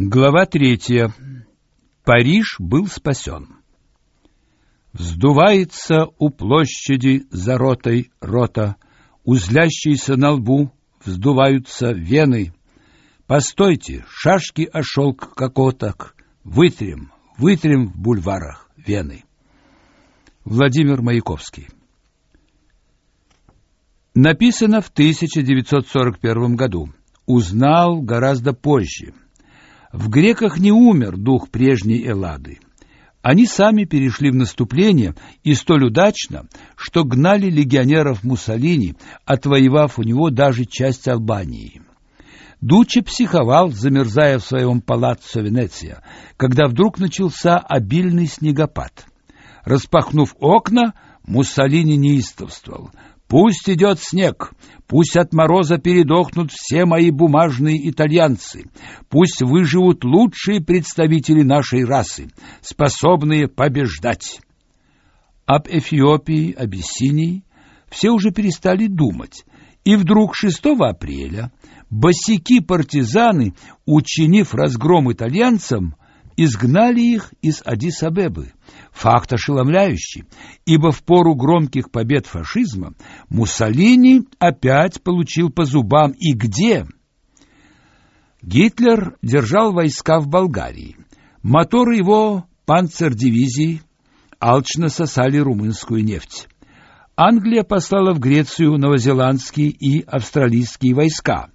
Глава третья. Париж был спасен. Вздувается у площади за ротой рота, узлящиеся на лбу вздуваются вены. Постойте, шашки о шелк кокоток, вытрем, вытрем в бульварах Вены. Владимир Маяковский. Написано в 1941 году. Узнал гораздо позже. В греках не умер дух прежней Эллады. Они сами перешли в наступление и столь удачно, что гнали легионеров Муссолини, отвоевав у него даже часть Албании. Дуччи психовал, замерзая в своем палаццо Венеция, когда вдруг начался обильный снегопад. Распахнув окна, Муссолини неистовствовал. Пусть идет снег, пусть от мороза передохнут все мои бумажные итальянцы, пусть выживут лучшие представители нашей расы, способные побеждать. Об Эфиопии, Абиссинии все уже перестали думать, и вдруг 6 апреля босяки-партизаны, учинив разгром итальянцам, изгнали их из Адис-Абебы. Факт ошеломляющий, ибо в пору громких побед фашизма Муссолини опять получил по зубам и где? Гитлер держал войска в Болгарии. Моторы его панцердивизии алчно сосали румынскую нефть. Англия послала в Грецию новозеландские и австралийские войска.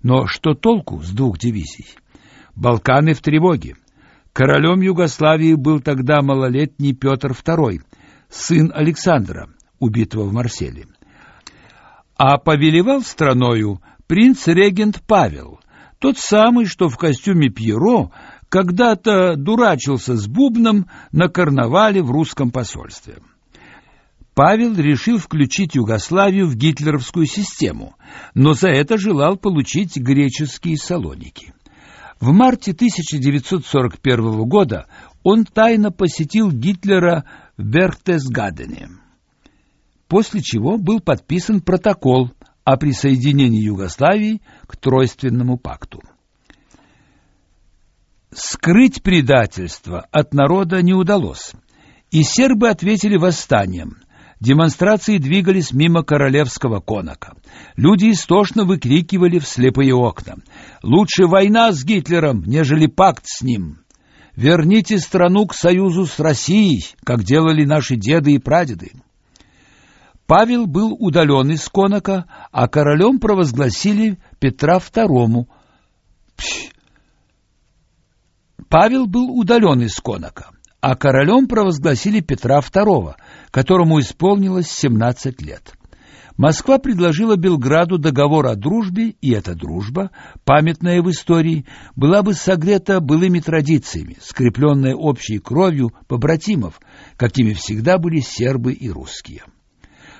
Но что толку с двух дивизий? Балканы в тревоге. Королем Югославии был тогда малолетний Петр II, сын Александра, убитого в Марселе. А повелевал страною принц-регент Павел, тот самый, что в костюме Пьеро когда-то дурачился с бубном на карнавале в русском посольстве. Павел решил включить Югославию в гитлеровскую систему, но за это желал получить греческие салоники. В марте 1941 года он тайно посетил Гитлера в Берхтесгадене, после чего был подписан протокол о присоединении Югославии к Тройственному пакту. Скрыть предательство от народа не удалось, и сербы ответили восстанием – Демонстрации двигались мимо королевского конака. Люди истошно выкрикивали в слепые окна. «Лучше война с Гитлером, нежели пакт с ним!» «Верните страну к союзу с Россией, как делали наши деды и прадеды!» Павел был удален из конака, а королем провозгласили Петра II. Пш. Павел был удален из конака, а королем провозгласили Петра II – которому исполнилось 17 лет. Москва предложила Белграду договор о дружбе, и эта дружба, памятная в истории, была бы согрета былыми традициями, скрепленная общей кровью побратимов, какими всегда были сербы и русские.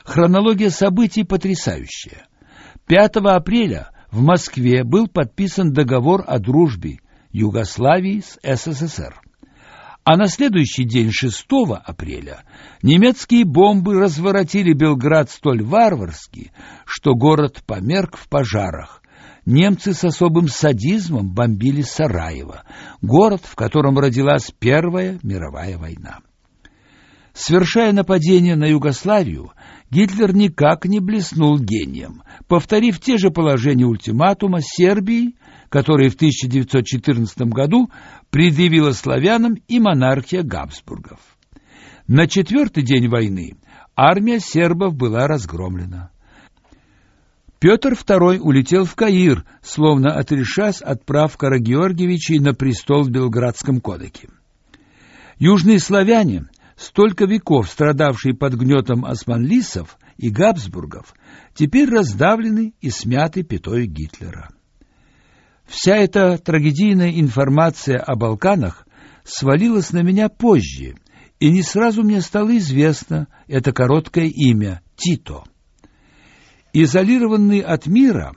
Хронология событий потрясающая. 5 апреля в Москве был подписан договор о дружбе Югославии с СССР. А на следующий день, 6 апреля, немецкие бомбы разворотили Белград столь варварски, что город померк в пожарах. Немцы с особым садизмом бомбили Сараево, город, в котором родилась Первая мировая война. Совершая нападение на Югославию, Гитлер никак не блеснул гением, повторив те же положения ультиматума Сербии который в 1914 году предъявила славянам и монархия Габсбургов. На четвертый день войны армия сербов была разгромлена. Петр II улетел в Каир, словно отрешась от прав Карагеоргиевичей на престол в Белградском кодеке. Южные славяне, столько веков страдавшие под гнетом османлисов и Габсбургов, теперь раздавлены и смяты пятой Гитлера. Вся эта трагедийная информация о Балканах свалилась на меня позже, и не сразу мне стало известно это короткое имя Тито. Изолированный от мира,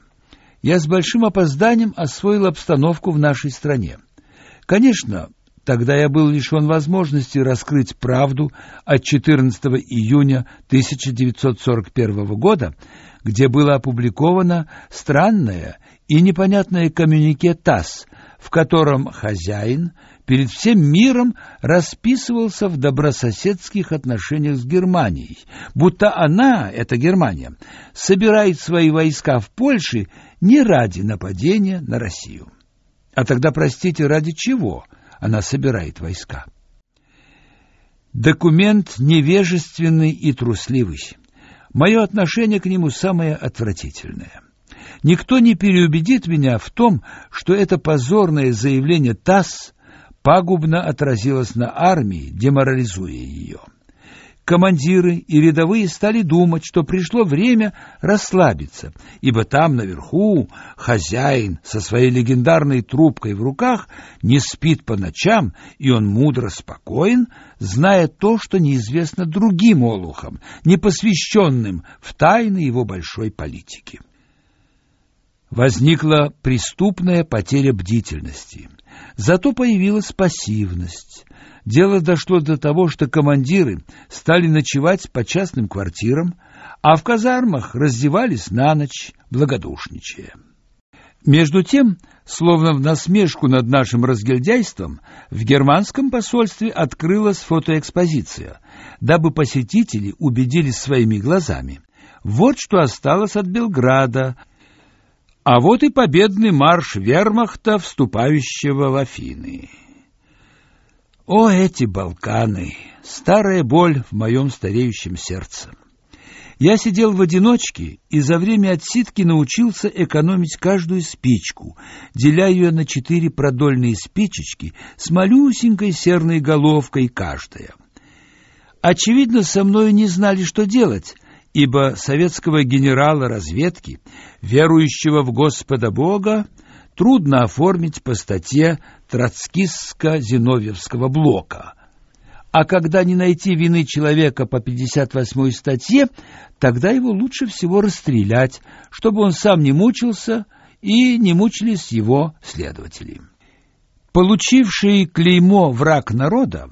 я с большим опозданием освоил обстановку в нашей стране. Конечно, тогда я был лишен возможности раскрыть правду от 14 июня 1941 года, где было опубликовано странное и непонятное коммюнике ТАСС, в котором хозяин перед всем миром расписывался в добрососедских отношениях с Германией, будто она, эта Германия, собирает свои войска в Польше не ради нападения на Россию. А тогда, простите, ради чего она собирает войска? Документ невежественный и трусливый. Мое отношение к нему самое отвратительное. Никто не переубедит меня в том, что это позорное заявление ТАСС пагубно отразилось на армии, деморализуя ее. Командиры и рядовые стали думать, что пришло время расслабиться, ибо там наверху хозяин со своей легендарной трубкой в руках не спит по ночам, и он мудро спокоен, зная то, что неизвестно другим олухам, непосвященным в тайны его большой политики. Возникла преступная потеря бдительности. Зато появилась пассивность. Дело дошло до того, что командиры стали ночевать по частным квартирам, а в казармах раздевались на ночь, благодушничая. Между тем, словно в насмешку над нашим разгильдяйством, в германском посольстве открылась фотоэкспозиция, дабы посетители убедились своими глазами. Вот что осталось от Белграда, а вот и победный марш вермахта, вступающего в Афины. О, эти Балканы! Старая боль в моем стареющем сердце. Я сидел в одиночке и за время отсидки научился экономить каждую спичку, деля ее на четыре продольные спичечки с малюсенькой серной головкой каждая. Очевидно, со мною не знали, что делать, ибо советского генерала разведки, верующего в Господа Бога, трудно оформить по статье Троцкистско-Зиновьевского блока. А когда не найти вины человека по 58-й статье, тогда его лучше всего расстрелять, чтобы он сам не мучился и не мучились его следователи. Получивший клеймо «враг народа»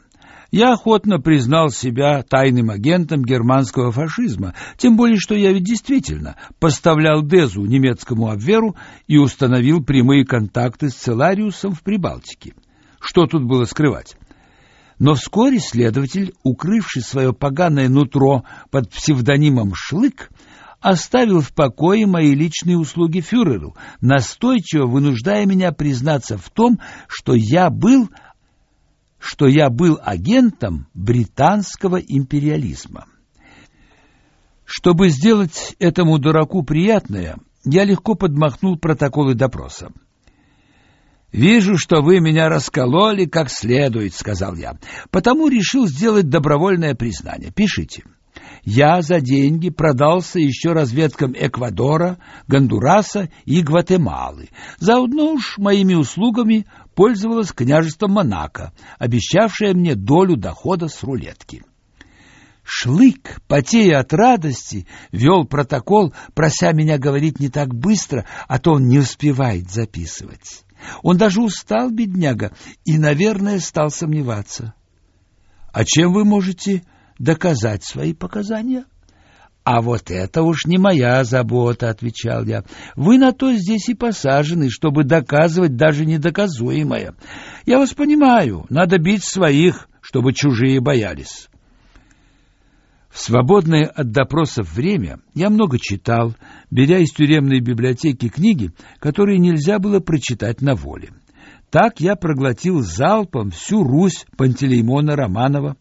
Я охотно признал себя тайным агентом германского фашизма, тем более что я ведь действительно поставлял Дезу немецкому обверу и установил прямые контакты с Целариусом в Прибалтике. Что тут было скрывать? Но вскоре следователь, укрывший свое поганое нутро под псевдонимом Шлык, оставил в покое мои личные услуги фюреру, настойчиво вынуждая меня признаться в том, что я был что я был агентом британского империализма. Чтобы сделать этому дураку приятное, я легко подмахнул протоколы допроса. «Вижу, что вы меня раскололи как следует», — сказал я, — «потому решил сделать добровольное признание. Пишите». Я за деньги продался еще разведкам Эквадора, Гондураса и Гватемалы. Заодно уж моими услугами пользовалось княжество Монако, обещавшее мне долю дохода с рулетки. Шлык, потея от радости, вел протокол, прося меня говорить не так быстро, а то он не успевает записывать. Он даже устал, бедняга, и, наверное, стал сомневаться. — А чем вы можете доказать свои показания? А вот это уж не моя забота, отвечал я. Вы на то здесь и посажены, чтобы доказывать даже недоказуемое. Я вас понимаю, надо бить своих, чтобы чужие боялись. В свободное от допросов время я много читал, беря из тюремной библиотеки книги, которые нельзя было прочитать на воле. Так я проглотил залпом всю Русь Пантелеймона Романова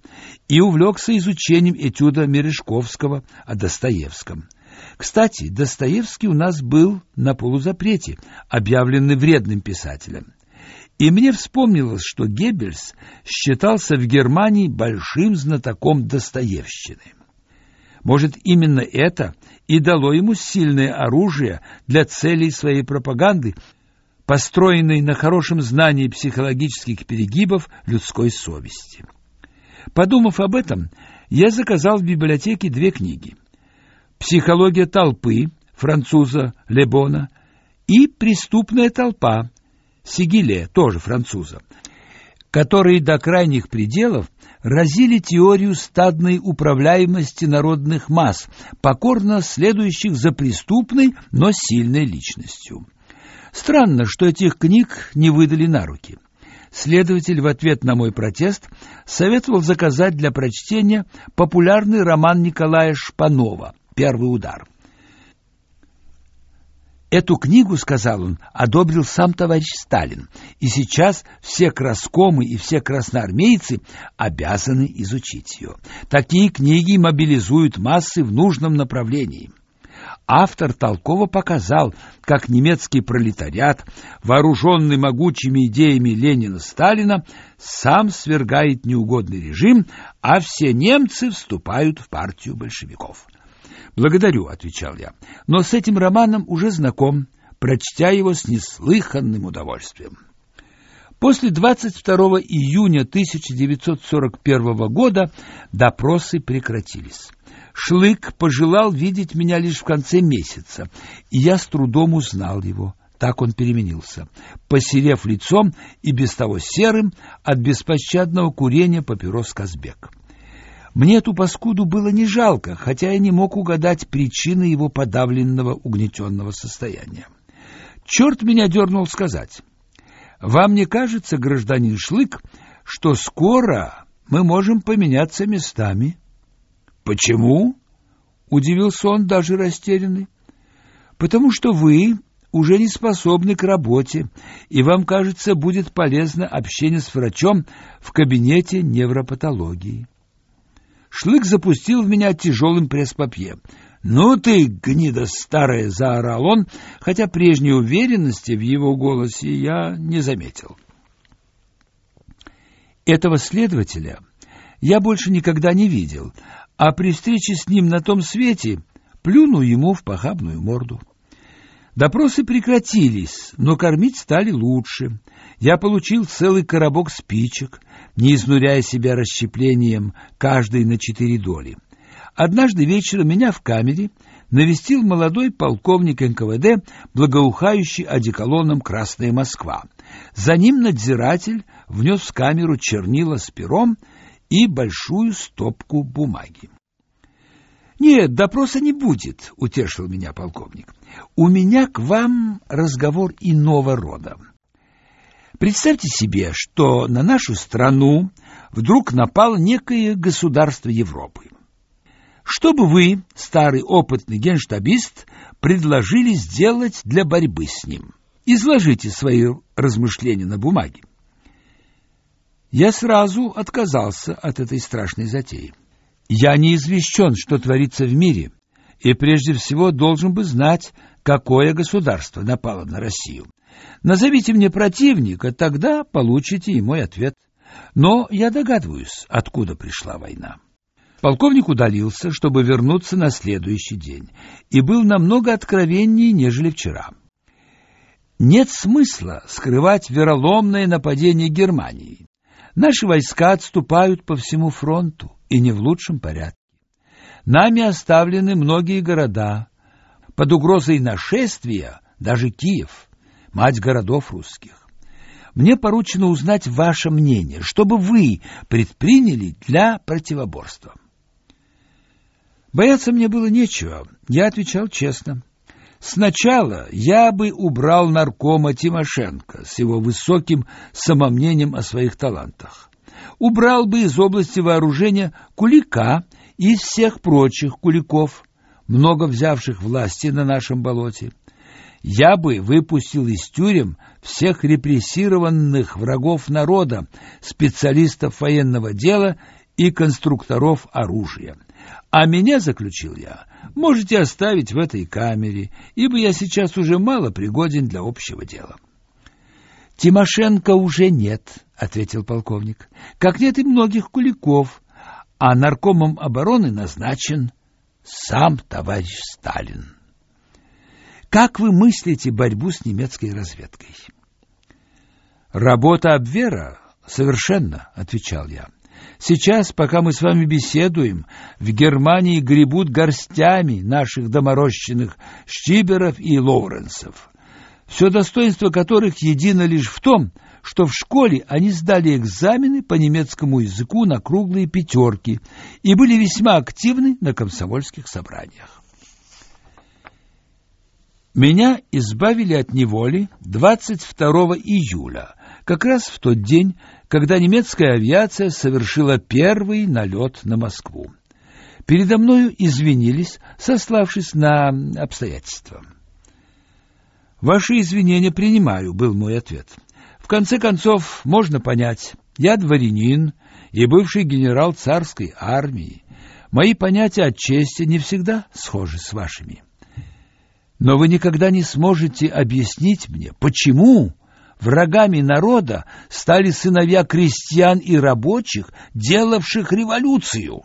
и увлекся изучением этюда Мережковского о Достоевском. Кстати, Достоевский у нас был на полузапрете, объявленный вредным писателем. И мне вспомнилось, что Геббельс считался в Германии большим знатоком Достоевщины. Может, именно это и дало ему сильное оружие для целей своей пропаганды построенный на хорошем знании психологических перегибов людской совести. Подумав об этом, я заказал в библиотеке две книги. «Психология толпы» француза Лебона и «Преступная толпа» Сигиле, тоже француза, которые до крайних пределов разили теорию стадной управляемости народных масс, покорно следующих за преступной, но сильной личностью. Странно, что этих книг не выдали на руки. Следователь в ответ на мой протест советовал заказать для прочтения популярный роман Николая Шпанова «Первый удар». Эту книгу, сказал он, одобрил сам товарищ Сталин, и сейчас все краскомы и все красноармейцы обязаны изучить ее. Такие книги мобилизуют массы в нужном направлении. Автор толково показал, как немецкий пролетариат, вооруженный могучими идеями Ленина-Сталина, сам свергает неугодный режим, а все немцы вступают в партию большевиков. «Благодарю», — отвечал я, — «но с этим романом уже знаком, прочтя его с неслыханным удовольствием». После 22 июня 1941 года допросы прекратились. Шлык пожелал видеть меня лишь в конце месяца, и я с трудом узнал его. Так он переменился, посерев лицом и без того серым от беспощадного курения папирос Казбек. Мне эту паскуду было не жалко, хотя я не мог угадать причины его подавленного, угнетенного состояния. Черт меня дернул сказать. Вам не кажется, гражданин Шлык, что скоро мы можем поменяться местами? Почему? Удивился он, даже растерянный. Потому что вы уже не способны к работе, и вам, кажется, будет полезно общение с врачом в кабинете невропатологии. Шлык запустил в меня тяжелым пресс-папье. «Ну ты, гнида старая!» — заорал он, хотя прежней уверенности в его голосе я не заметил. Этого следователя я больше никогда не видел, а при встрече с ним на том свете плюнул ему в похабную морду. Допросы прекратились, но кормить стали лучше. Я получил целый коробок спичек, не изнуряя себя расщеплением каждой на четыре доли. Однажды вечером меня в камере навестил молодой полковник НКВД, благоухающий одеколоном «Красная Москва». За ним надзиратель внес в камеру чернила с пером и большую стопку бумаги. «Нет, допроса не будет», — утешил меня полковник. «У меня к вам разговор иного рода. Представьте себе, что на нашу страну вдруг напало некое государство Европы. Что бы вы, старый опытный генштабист, предложили сделать для борьбы с ним? Изложите свои размышления на бумаге. Я сразу отказался от этой страшной затеи. Я не извещен, что творится в мире, и прежде всего должен бы знать, какое государство напало на Россию. Назовите мне противника, тогда получите и мой ответ. Но я догадываюсь, откуда пришла война. Полковник удалился, чтобы вернуться на следующий день, и был намного откровеннее, нежели вчера. Нет смысла скрывать вероломное нападение Германии. Наши войска отступают по всему фронту и не в лучшем порядке. Нами оставлены многие города. Под угрозой нашествия даже Киев, мать городов русских. Мне поручено узнать ваше мнение, что бы вы предприняли для противоборства. Бояться мне было нечего, я отвечал честно. Сначала я бы убрал наркома Тимошенко с его высоким самомнением о своих талантах убрал бы из области вооружения Кулика и всех прочих куликов, много взявших власти на нашем болоте. Я бы выпустил из тюрем всех репрессированных врагов народа, специалистов военного дела и конструкторов оружия. А меня, заключил я, можете оставить в этой камере, ибо я сейчас уже мало пригоден для общего дела. Тимошенко уже нет, ответил полковник. Как нет и многих куликов, а наркомом обороны назначен сам товарищ Сталин. Как вы мыслите борьбу с немецкой разведкой? Работа Абвера совершенно, отвечал я. Сейчас, пока мы с вами беседуем, в Германии гребут горстями наших доморощенных Штиберов и Лоуренсов все достоинство которых едино лишь в том, что в школе они сдали экзамены по немецкому языку на круглые пятерки и были весьма активны на комсомольских собраниях. Меня избавили от неволи 22 июля, как раз в тот день, когда немецкая авиация совершила первый налет на Москву. Передо мною извинились, сославшись на обстоятельства. «Ваши извинения принимаю», — был мой ответ. «В конце концов, можно понять, я дворянин и бывший генерал царской армии. Мои понятия о чести не всегда схожи с вашими. Но вы никогда не сможете объяснить мне, почему врагами народа стали сыновья крестьян и рабочих, делавших революцию.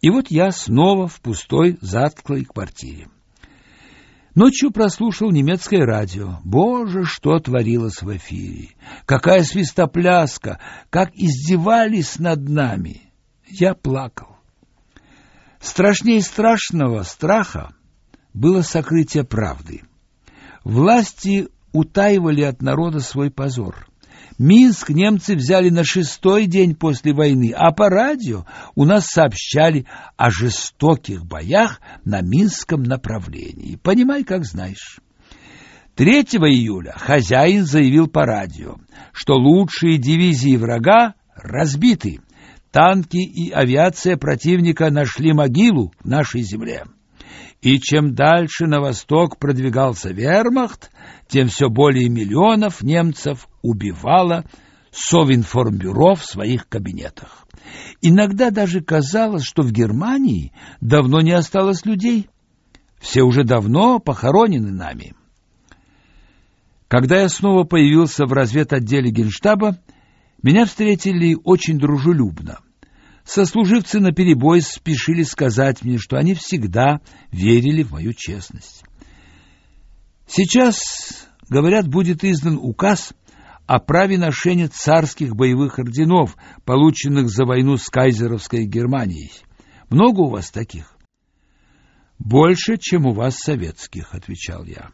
И вот я снова в пустой, затклой квартире. Ночью прослушал немецкое радио. Боже, что творилось в эфире! Какая свистопляска! Как издевались над нами! Я плакал. Страшнее страшного страха было сокрытие правды. Власти утаивали от народа свой позор. Минск немцы взяли на шестой день после войны, а по радио у нас сообщали о жестоких боях на Минском направлении. Понимай, как знаешь. 3 июля хозяин заявил по радио, что лучшие дивизии врага разбиты. Танки и авиация противника нашли могилу в нашей земле. И чем дальше на восток продвигался вермахт, тем все более миллионов немцев убивало Совинформбюро в своих кабинетах. Иногда даже казалось, что в Германии давно не осталось людей. Все уже давно похоронены нами. Когда я снова появился в разведотделе Генштаба, меня встретили очень дружелюбно. Сослуживцы наперебой спешили сказать мне, что они всегда верили в мою честность. Сейчас, говорят, будет издан указ о праве ношения царских боевых орденов, полученных за войну с кайзеровской Германией. Много у вас таких? Больше, чем у вас советских, отвечал я.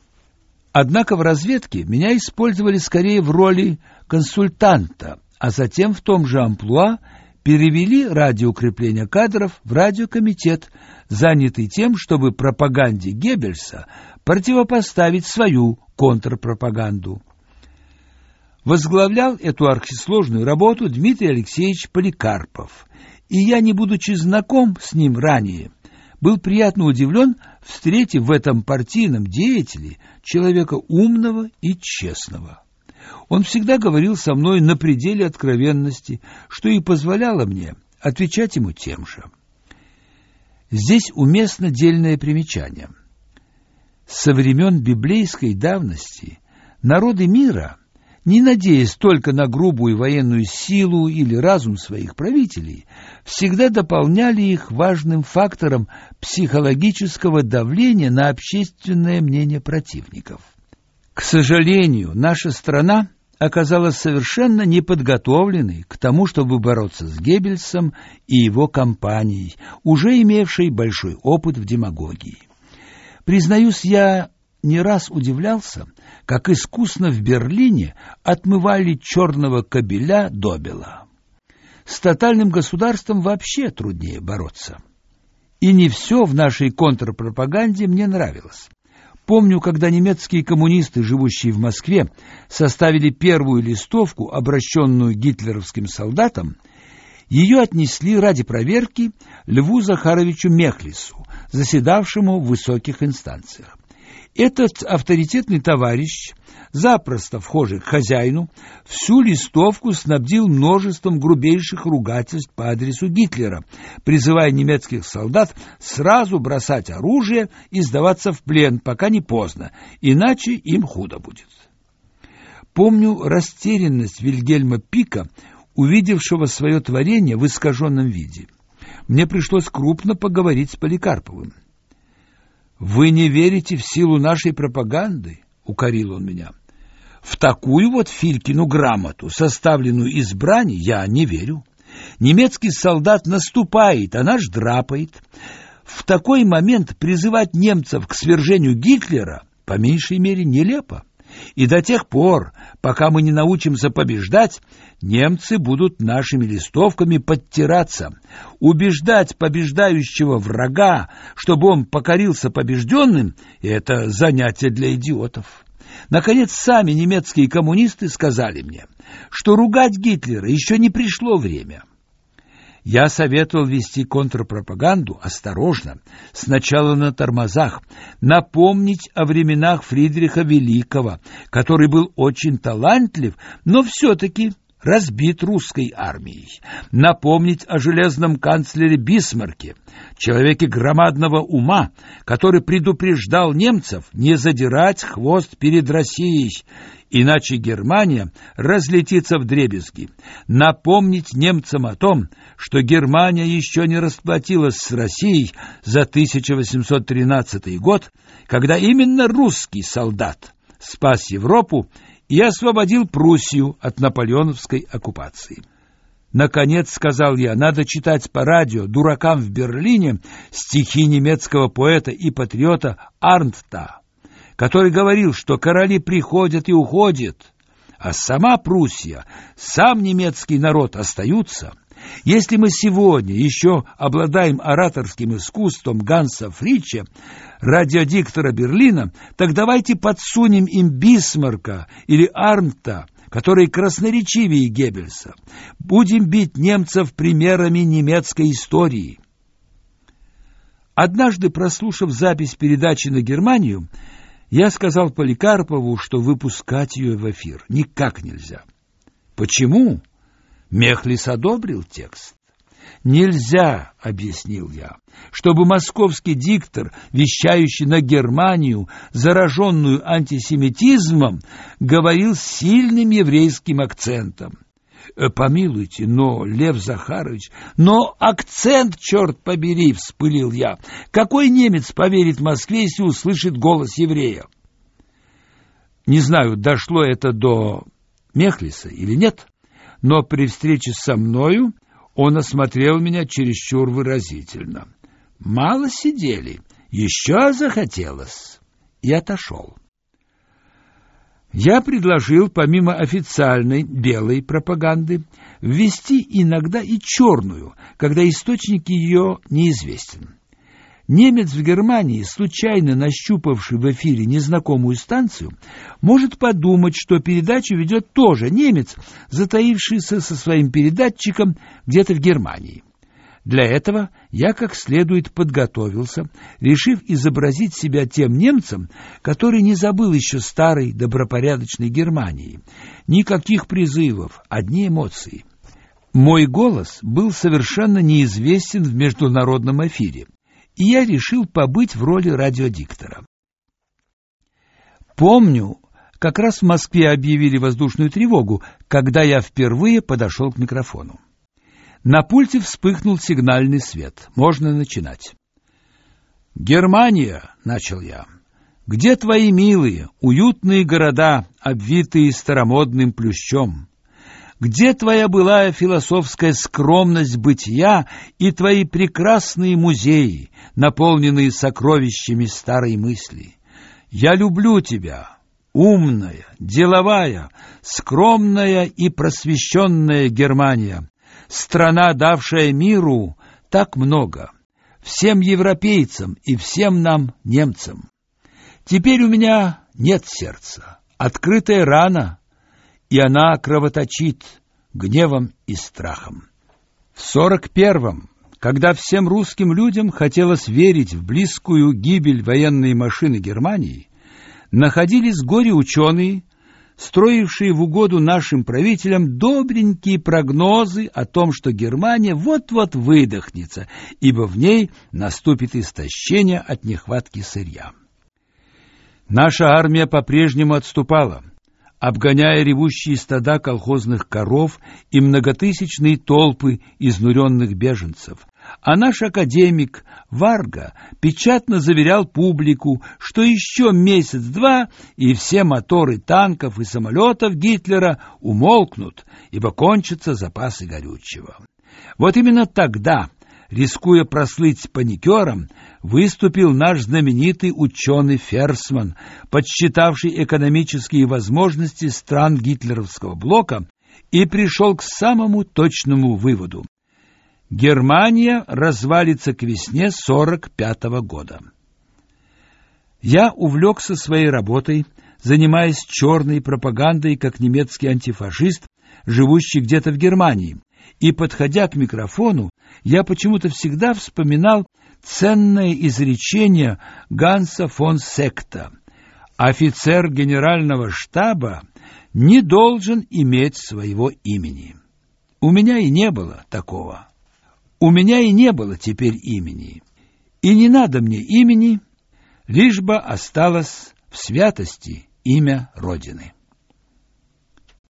Однако в разведке меня использовали скорее в роли консультанта, а затем в том же амплуа перевели радиоукрепление кадров в радиокомитет, занятый тем, чтобы пропаганде Геббельса противопоставить свою контрпропаганду. Возглавлял эту архисложную работу Дмитрий Алексеевич Поликарпов, и я, не будучи знаком с ним ранее, был приятно удивлен, встретив в этом партийном деятеле человека умного и честного. Он всегда говорил со мной на пределе откровенности, что и позволяло мне отвечать ему тем же. Здесь уместно дельное примечание. Со времен библейской давности народы мира, не надеясь только на грубую военную силу или разум своих правителей, всегда дополняли их важным фактором психологического давления на общественное мнение противников. К сожалению, наша страна оказалась совершенно неподготовленной к тому, чтобы бороться с Геббельсом и его компанией, уже имевшей большой опыт в демагогии. Признаюсь, я не раз удивлялся, как искусно в Берлине отмывали черного кобеля добела. С тотальным государством вообще труднее бороться. И не все в нашей контрпропаганде мне нравилось. Помню, когда немецкие коммунисты, живущие в Москве, составили первую листовку, обращенную гитлеровским солдатам, ее отнесли ради проверки Льву Захаровичу Мехлису, заседавшему в высоких инстанциях. Этот авторитетный товарищ, запросто вхожий к хозяину, всю листовку снабдил множеством грубейших ругательств по адресу Гитлера, призывая немецких солдат сразу бросать оружие и сдаваться в плен, пока не поздно, иначе им худо будет. Помню растерянность Вильгельма Пика, увидевшего свое творение в искаженном виде. Мне пришлось крупно поговорить с Поликарповым. Вы не верите в силу нашей пропаганды, укорил он меня. В такую вот Филькину грамоту, составленную из брани, я не верю. Немецкий солдат наступает, а наш драпает. В такой момент призывать немцев к свержению Гитлера по меньшей мере нелепо. И до тех пор, пока мы не научимся побеждать, немцы будут нашими листовками подтираться, убеждать побеждающего врага, чтобы он покорился побежденным, это занятие для идиотов. Наконец, сами немецкие коммунисты сказали мне, что ругать Гитлера еще не пришло время. Я советовал вести контрпропаганду осторожно, сначала на тормозах, напомнить о временах Фридриха Великого, который был очень талантлив, но все-таки разбит русской армией, напомнить о железном канцлере Бисмарке, человеке громадного ума, который предупреждал немцев не задирать хвост перед Россией, иначе Германия разлетится в дребезги. Напомнить немцам о том, что Германия еще не расплатилась с Россией за 1813 год, когда именно русский солдат спас Европу и освободил Пруссию от наполеоновской оккупации. Наконец, сказал я, надо читать по радио дуракам в Берлине стихи немецкого поэта и патриота Арнта, который говорил, что короли приходят и уходят, а сама Пруссия, сам немецкий народ остаются – если мы сегодня еще обладаем ораторским искусством Ганса Фрича, радиодиктора Берлина, так давайте подсунем им Бисмарка или Арнта, которые красноречивее Геббельса. Будем бить немцев примерами немецкой истории. Однажды, прослушав запись передачи на Германию, я сказал Поликарпову, что выпускать ее в эфир никак нельзя. Почему? Мехлис одобрил текст. Нельзя, объяснил я, чтобы московский диктор, вещающий на Германию, зараженную антисемитизмом, говорил с сильным еврейским акцентом. «Э, помилуйте, но, Лев Захарович, но акцент, черт побери, вспылил я. Какой немец поверит Москве, если услышит голос еврея? Не знаю, дошло это до Мехлиса или нет, но при встрече со мною он осмотрел меня чересчур выразительно. Мало сидели, еще захотелось. И отошел. Я предложил, помимо официальной белой пропаганды, ввести иногда и черную, когда источник ее неизвестен. Немец в Германии, случайно нащупавший в эфире незнакомую станцию, может подумать, что передачу ведет тоже немец, затаившийся со своим передатчиком где-то в Германии. Для этого я как следует подготовился, решив изобразить себя тем немцем, который не забыл еще старой добропорядочной Германии. Никаких призывов, одни эмоции. Мой голос был совершенно неизвестен в международном эфире и я решил побыть в роли радиодиктора. Помню, как раз в Москве объявили воздушную тревогу, когда я впервые подошел к микрофону. На пульте вспыхнул сигнальный свет. Можно начинать. «Германия!» — начал я. «Где твои милые, уютные города, обвитые старомодным плющом? Где твоя былая философская скромность бытия и твои прекрасные музеи, наполненные сокровищами старой мысли? Я люблю тебя, умная, деловая, скромная и просвещенная Германия, страна, давшая миру так много, всем европейцам и всем нам, немцам. Теперь у меня нет сердца, открытая рана — и она кровоточит гневом и страхом. В сорок первом, когда всем русским людям хотелось верить в близкую гибель военной машины Германии, находились горе-ученые, строившие в угоду нашим правителям добренькие прогнозы о том, что Германия вот-вот выдохнется, ибо в ней наступит истощение от нехватки сырья. Наша армия по-прежнему отступала – обгоняя ревущие стада колхозных коров и многотысячные толпы изнуренных беженцев. А наш академик Варга печатно заверял публику, что еще месяц-два, и все моторы танков и самолетов Гитлера умолкнут, ибо кончатся запасы горючего. Вот именно тогда, рискуя прослыть паникером, выступил наш знаменитый ученый Ферсман, подсчитавший экономические возможности стран гитлеровского блока и пришел к самому точному выводу. Германия развалится к весне 45 -го года. Я увлекся своей работой, занимаясь черной пропагандой как немецкий антифашист, живущий где-то в Германии, и, подходя к микрофону, я почему-то всегда вспоминал ценное изречение Ганса фон Секта. Офицер генерального штаба не должен иметь своего имени. У меня и не было такого. У меня и не было теперь имени. И не надо мне имени, лишь бы осталось в святости имя Родины.